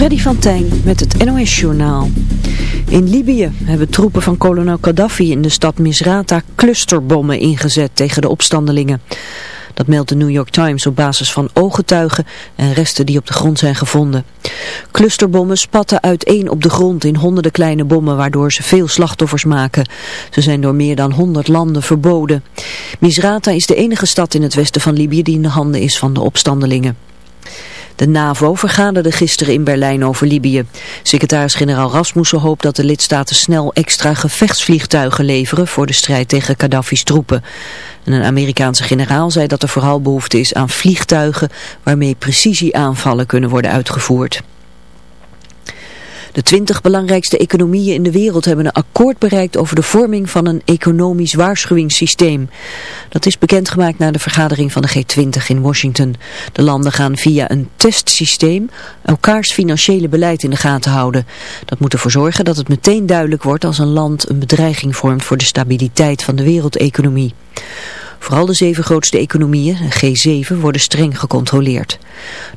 Freddy van Tijn met het NOS-journaal. In Libië hebben troepen van kolonel Gaddafi in de stad Misrata clusterbommen ingezet tegen de opstandelingen. Dat meldt de New York Times op basis van ooggetuigen en resten die op de grond zijn gevonden. Clusterbommen spatten uiteen op de grond in honderden kleine bommen waardoor ze veel slachtoffers maken. Ze zijn door meer dan 100 landen verboden. Misrata is de enige stad in het westen van Libië die in de handen is van de opstandelingen. De NAVO vergaderde gisteren in Berlijn over Libië. Secretaris-generaal Rasmussen hoopt dat de lidstaten snel extra gevechtsvliegtuigen leveren voor de strijd tegen Gaddafi's troepen. En een Amerikaanse generaal zei dat er vooral behoefte is aan vliegtuigen waarmee precisieaanvallen kunnen worden uitgevoerd. De twintig belangrijkste economieën in de wereld hebben een akkoord bereikt over de vorming van een economisch waarschuwingssysteem. Dat is bekendgemaakt na de vergadering van de G20 in Washington. De landen gaan via een testsysteem elkaars financiële beleid in de gaten houden. Dat moet ervoor zorgen dat het meteen duidelijk wordt als een land een bedreiging vormt voor de stabiliteit van de wereldeconomie. Vooral de zeven grootste economieën, G7, worden streng gecontroleerd.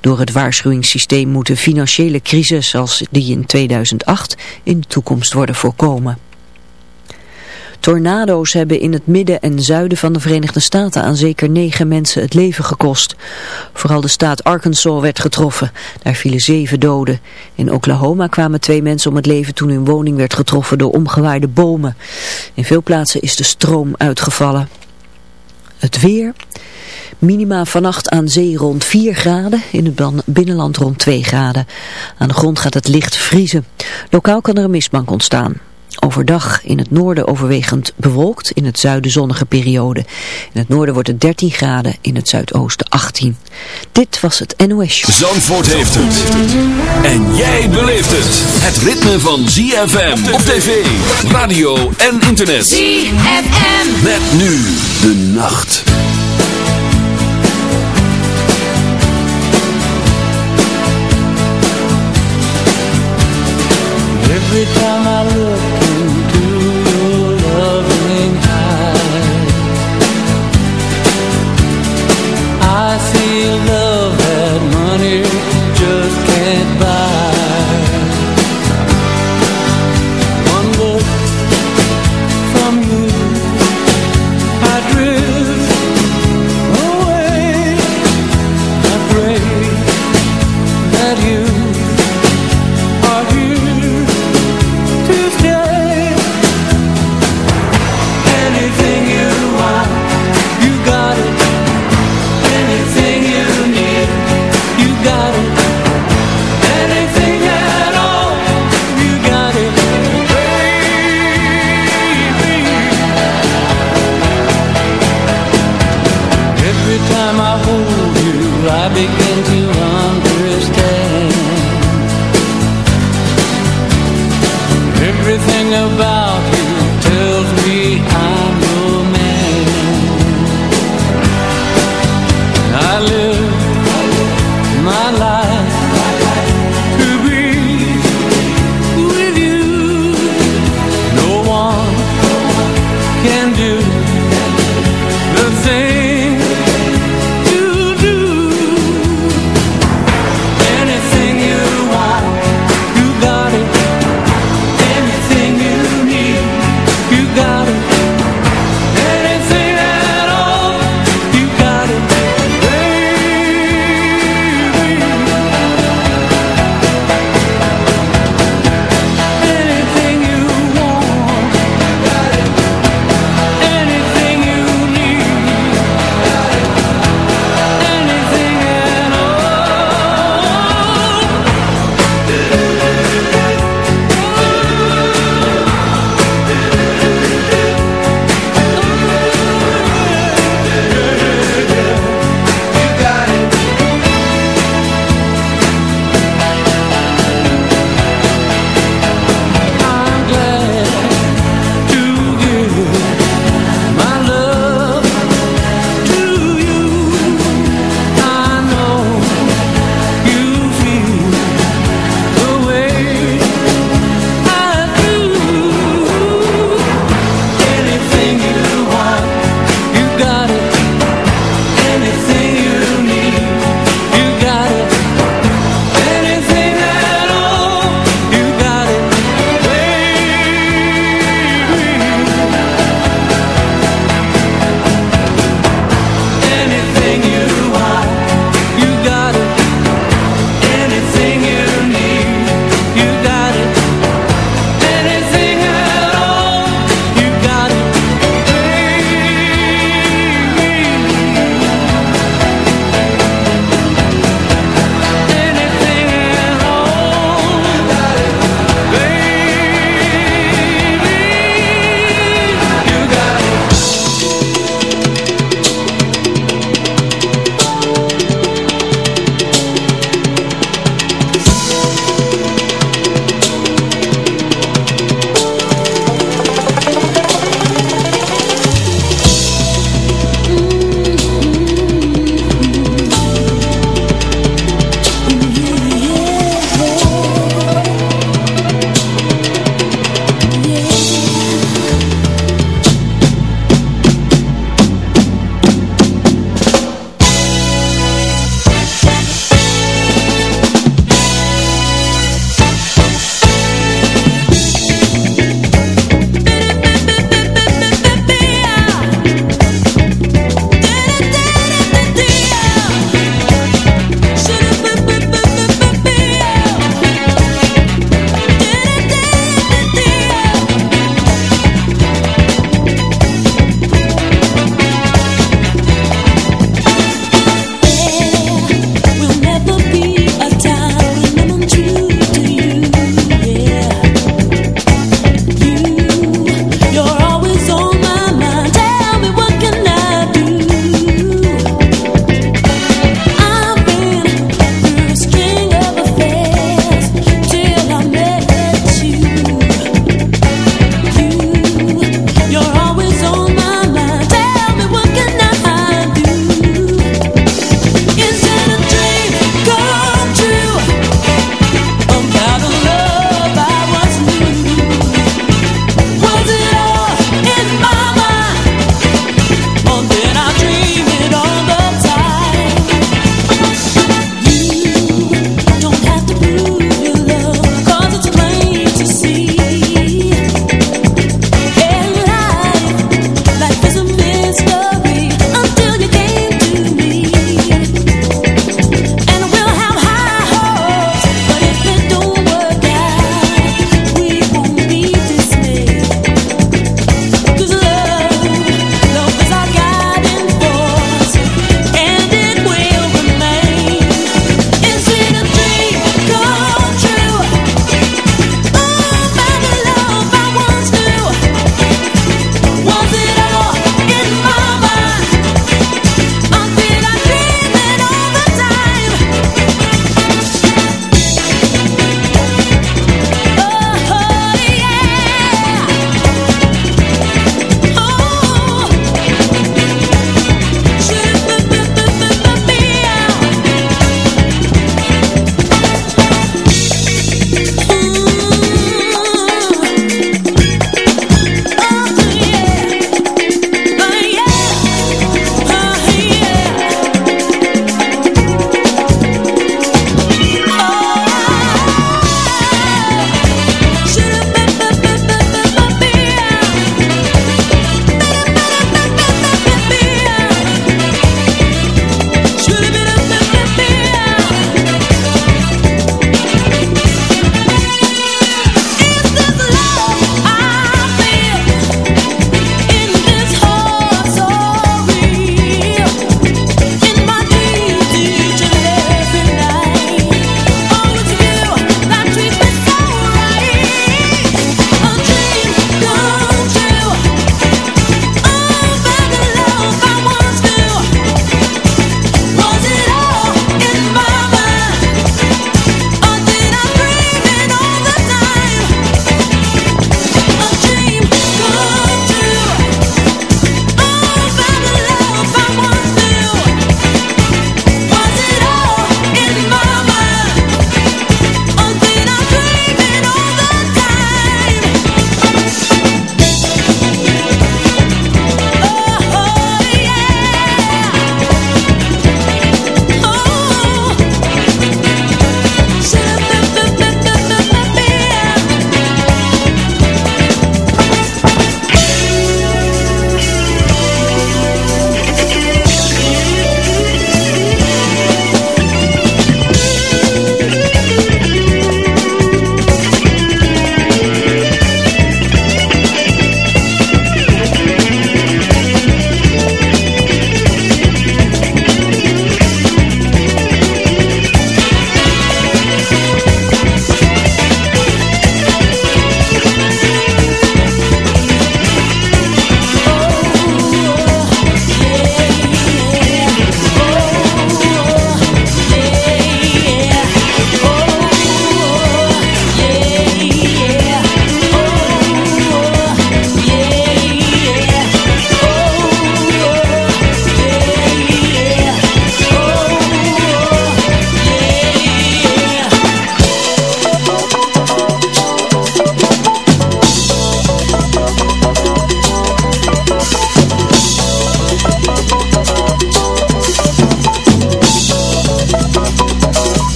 Door het waarschuwingssysteem moeten financiële crisis zoals die in 2008 in de toekomst worden voorkomen. Tornado's hebben in het midden en zuiden van de Verenigde Staten aan zeker negen mensen het leven gekost. Vooral de staat Arkansas werd getroffen. Daar vielen zeven doden. In Oklahoma kwamen twee mensen om het leven toen hun woning werd getroffen door omgewaaide bomen. In veel plaatsen is de stroom uitgevallen. Het weer. Minima vannacht aan zee rond 4 graden, in het binnenland rond 2 graden. Aan de grond gaat het licht vriezen. Lokaal kan er een mistbank ontstaan. Overdag in het noorden overwegend bewolkt, in het zuiden zonnige periode. In het noorden wordt het 13 graden, in het zuidoosten 18. Dit was het NOS Show. Zandvoort heeft het. En jij beleeft het. Het ritme van ZFM op tv, radio en internet. ZFM. Met nu de nacht. Every time I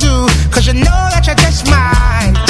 do. Cause you know that you're just mine.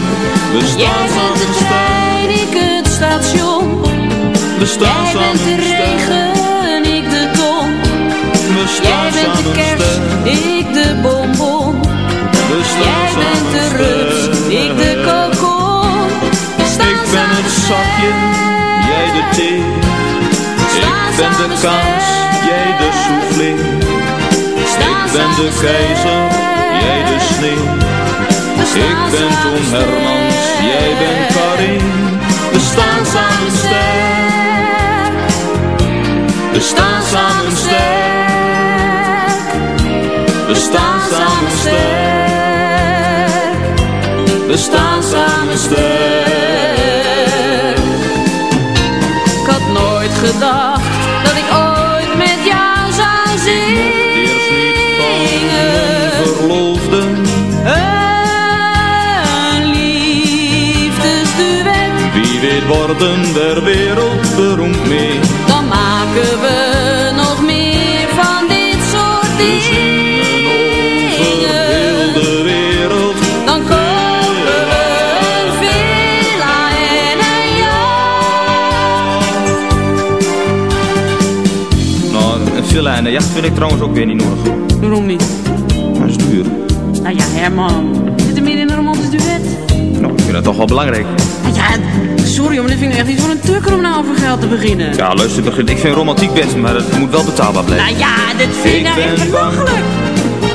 We staan Jij bent de trein, ik het station. We staan Jij bent de regen, ik de ton. We Jij staan bent de kerst, ik de bonbon. We staan Jij bent de sterk. ik de kokon. Ik ben het zakje, jij de thee. Ik ben de sterk. jij de soufflé. Ik ben de keizer, jij de sneeuw. Ik ben Tom Hermans, jij bent Karin. We staan samen sterk. We staan samen sterk. We staan samen sterk. We staan samen sterk. Worden der wereld beroemd mee. dan maken we nog meer van dit soort We zingen over heel dingen. de wereld. Dan kopen we een villa en een jacht. Nou, een villa en een jacht vind ik trouwens ook weer niet nodig. Waarom niet? Dat is duur. Nou ja, Herman. Zit er meer in een romantisch duet? Nou, ik vind dat toch wel belangrijk. Nou ja, sorry, maar dit vind ik echt niet voor een tukker om nou over geld te beginnen. Ja, luister, Begin, ik vind romantiek best, maar het moet wel betaalbaar blijven. Nou ja, dit vind ik nou echt belachelijk.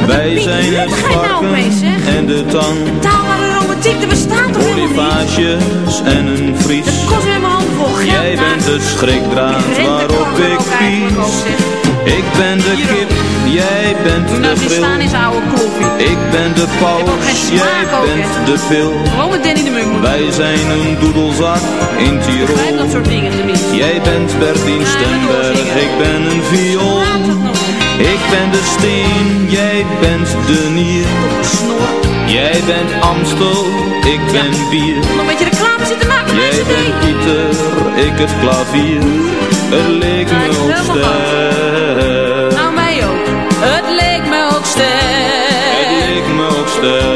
Wij zijn het nou varken opeens, zeg? en de tang. Taalbare romantiek, er bestaat toch helemaal niet? En een vries. Dat kost geld. Jij bent de schrikdraad waarop ik pies. Ik ben de kip, jij bent de bril. Ik ben de paus, jij bent de pil. Wij zijn een doedelzak in Tirol. Jij bent Bertien Stemberg, ik ben een viool. Ik ben de steen, jij bent de nier. Snor. Jij bent Amstel, ik ben bier. Nog een beetje reclame zitten maken Jij bent ik het klavier. Het leek me ook sterk. Nou, mij ook. Het leek me ook Het sterk. leek me ook sterk.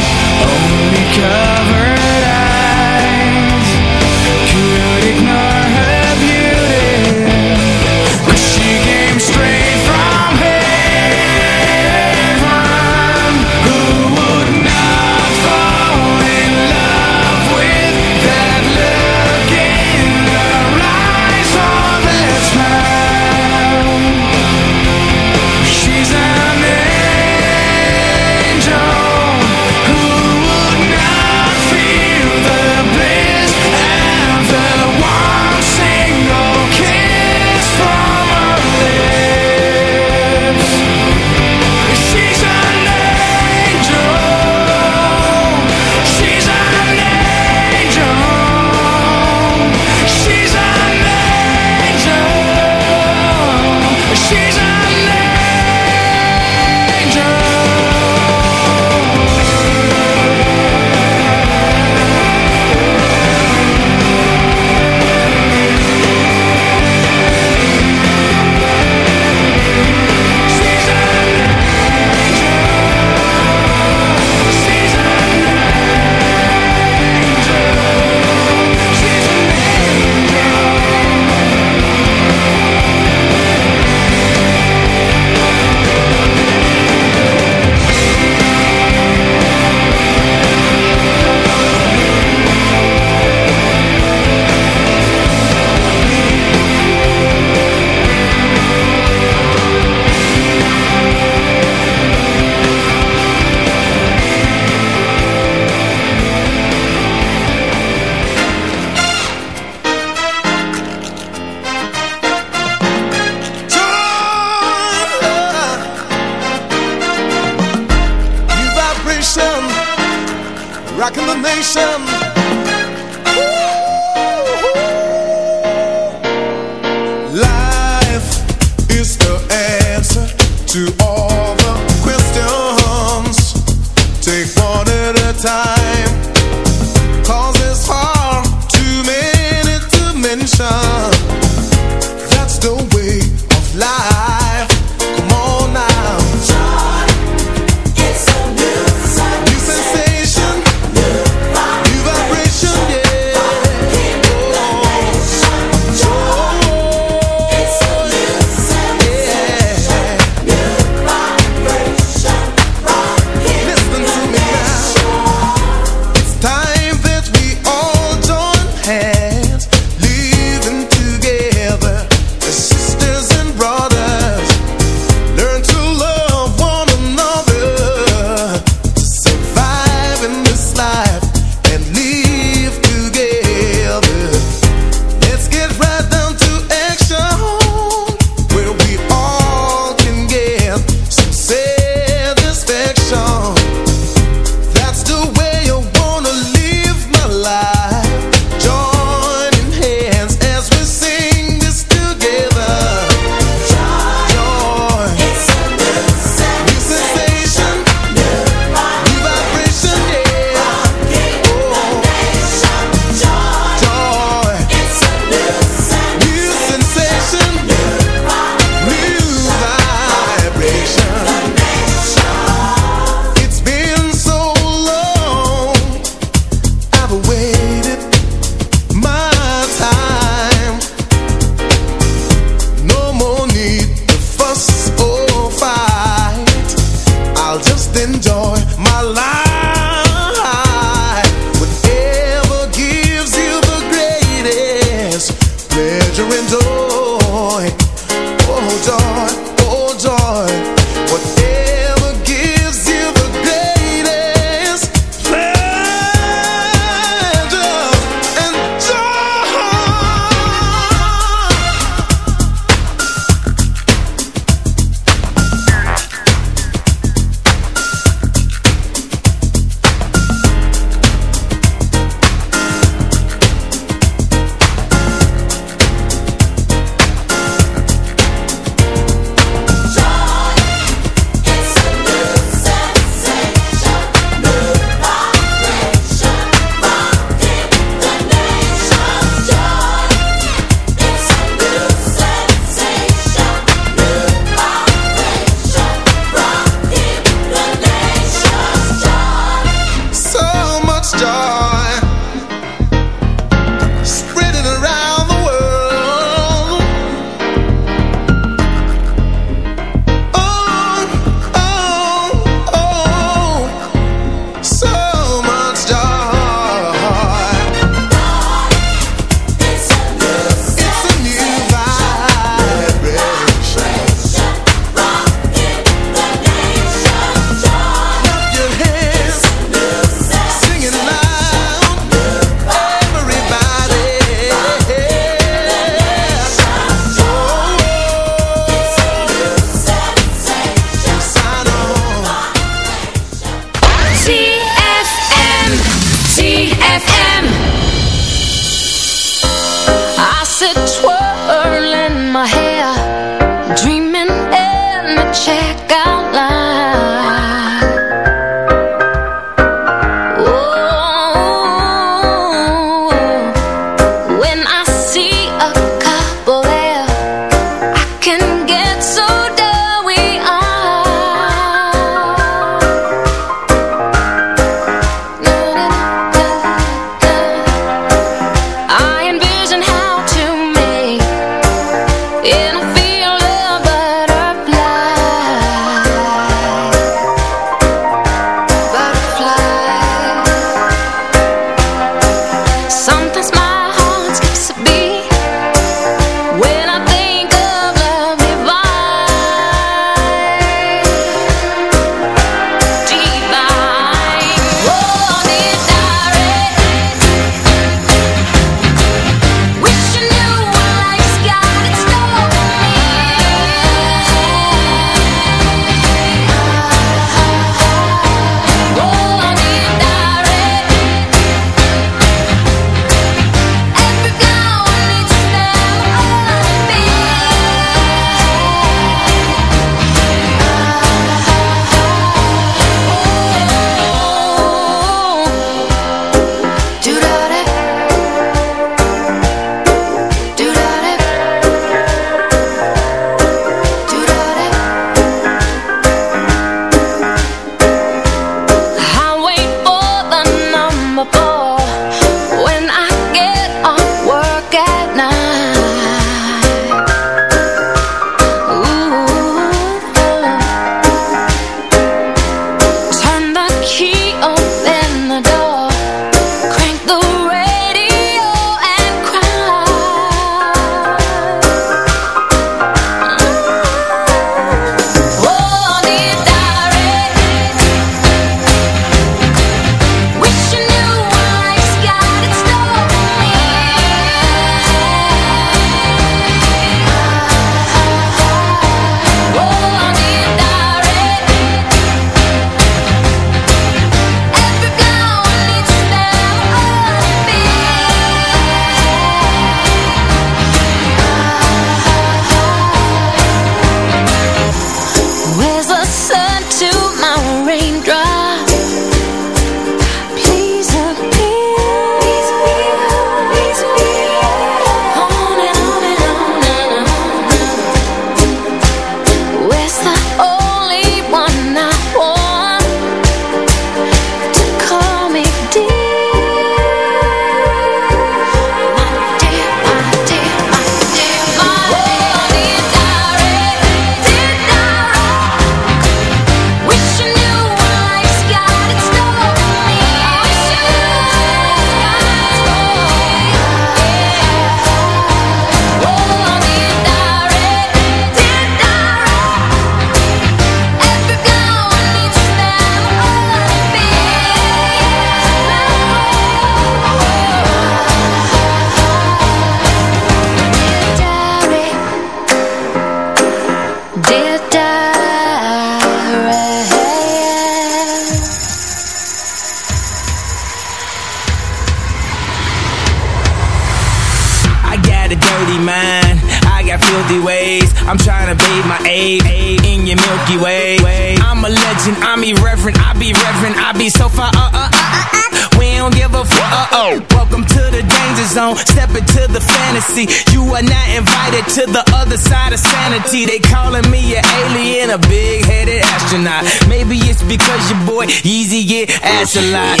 a lot.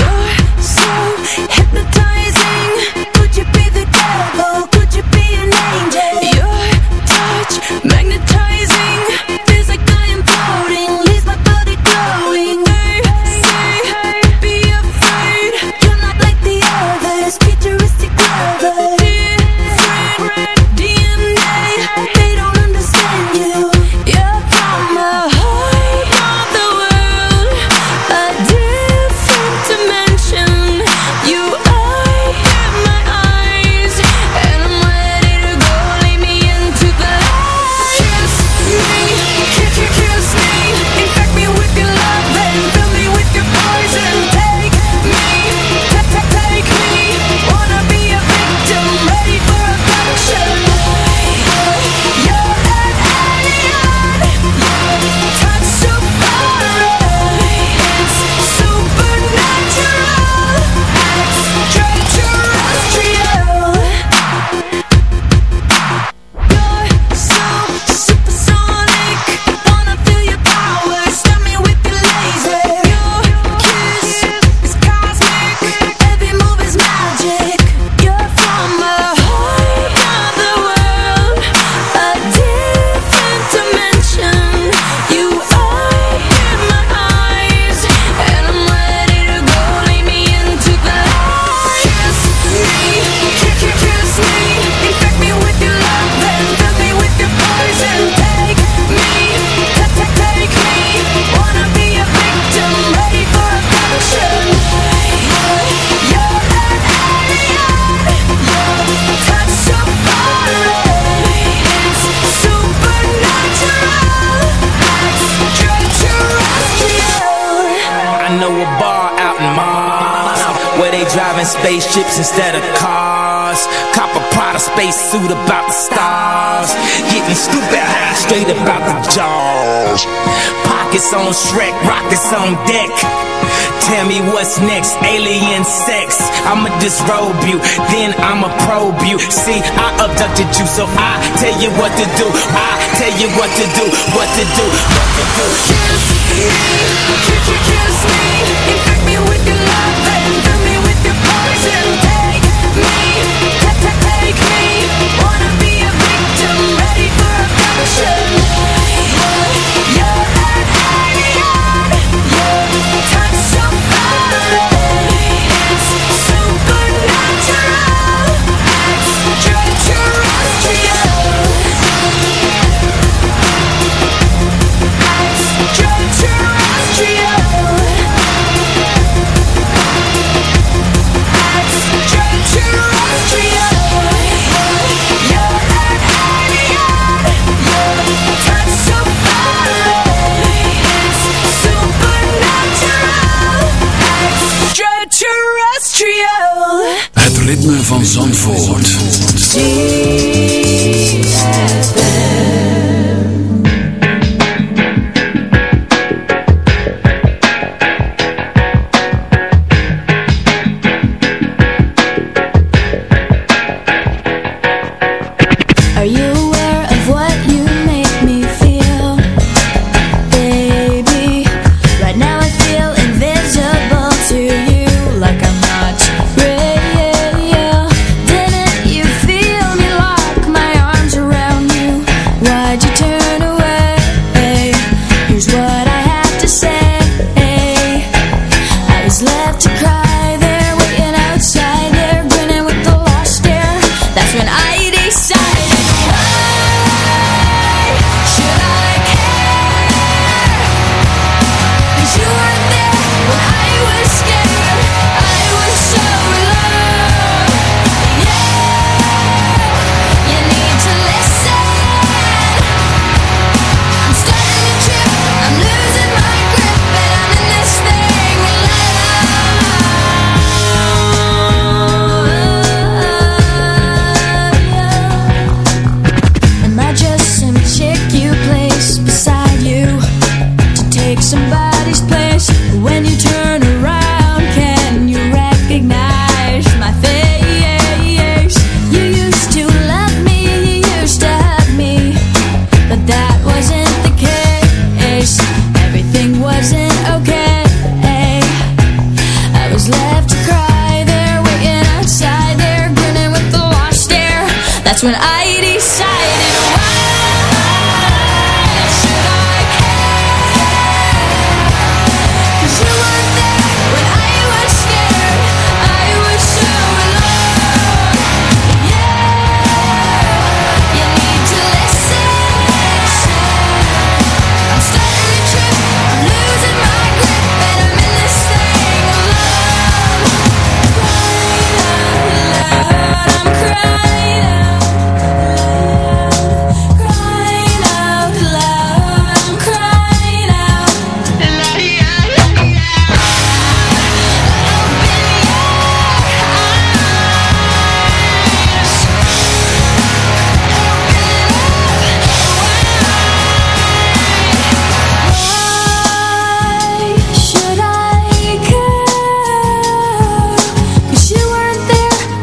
you, then I'ma probe you. See, I abducted you, so I tell you what to do. I tell you what to do, what to do, what to do. Kiss me, you kiss me? Infect me Zandvoort.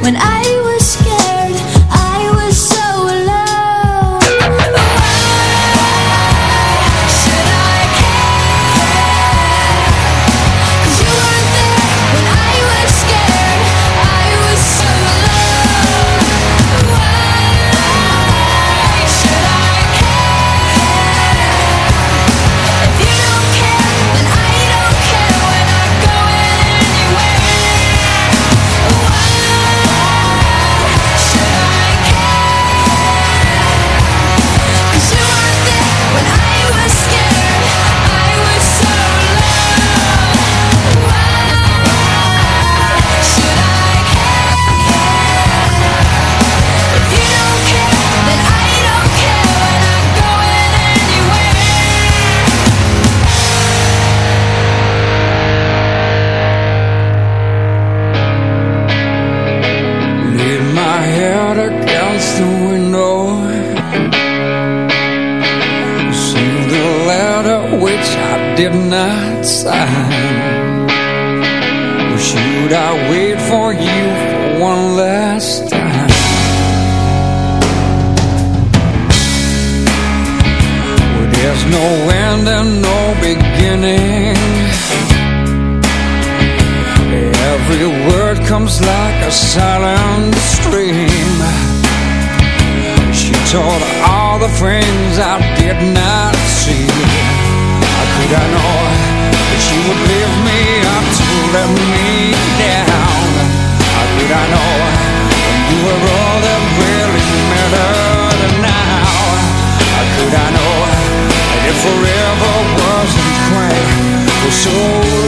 When I So.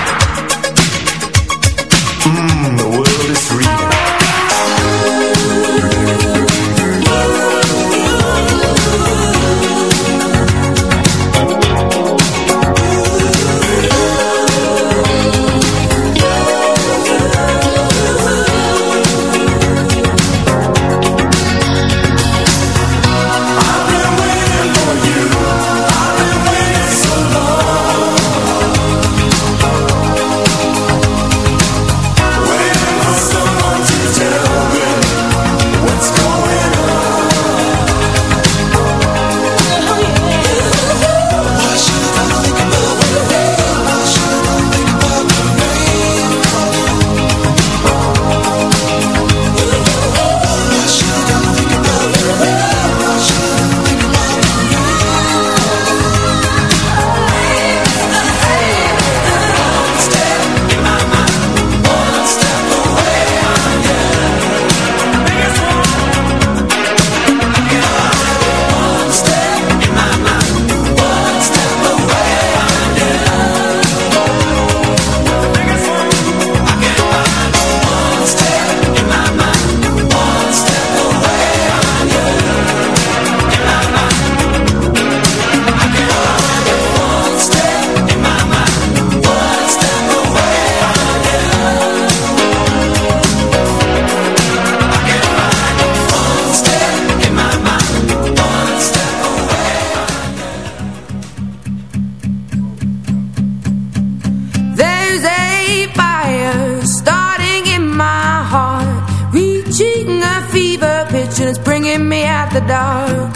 It's bringing me out the dark.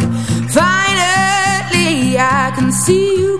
Finally I can see you